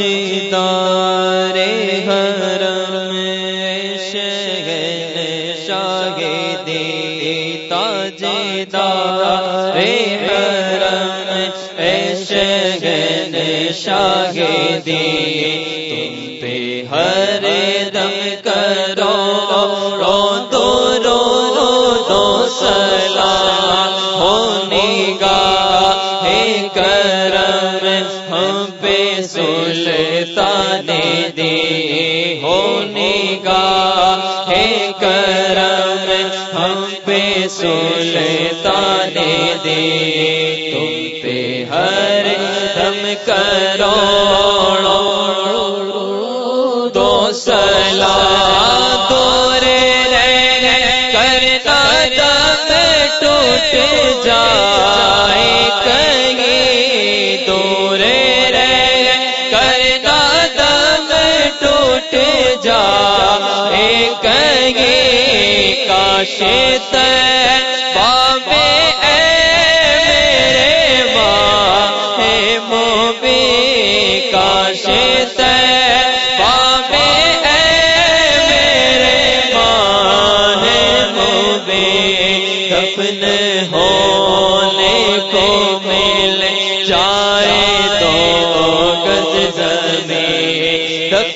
تاجدار حرم شہن شاہ دے تاج تاجدار حرم شہن شاہ دے تم پہ ہر دم کر دے دے ہونے گا ہے کرم، ہم پہ سلطان دے۔ تم پہ ہر دم کرو دو سب کہیں کاش بابے میرے ماں ہے موبی، کاش بابے میرے ماں ہے موبی، دفن ہونے کو مل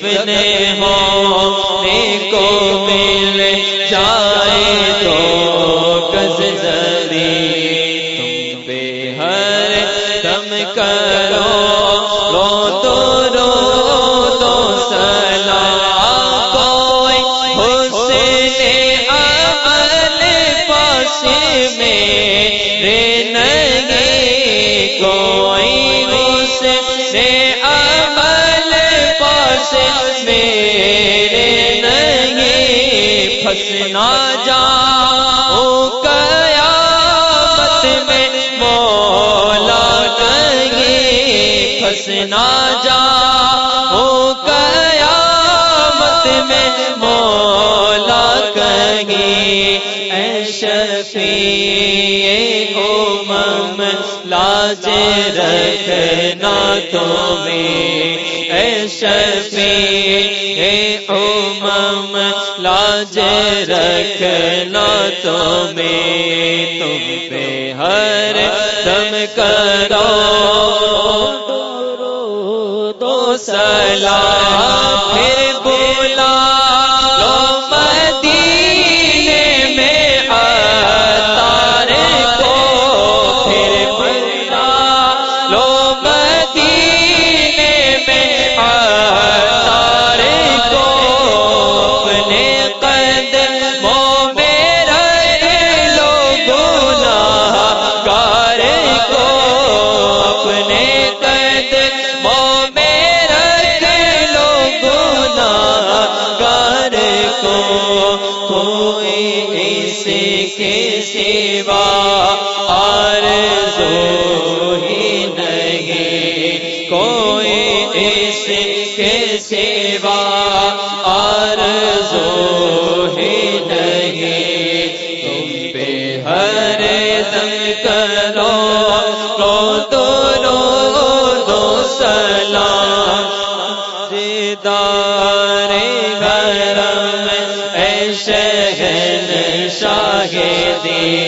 زمین ہونے کو مل جائے تو کس زمین تم پہ ہر دم کرو۔ نہیں پھنسنا جا قیامت میں مولا نہیں پھنسنا جا۔ ہو قیامت میں مولا کہیں اے شفیع امم، لاج رکھنا تمہیں۔ اے شفیع امم لاجے رکھنا تمہیں تم پہ ہر دم کرو۔ دو سلام۔ سے کے سیوا آرزو ہے نہیں تم پہ ہر دم کرو، رو تو رو دو سلام دیدار گرم شاہ دی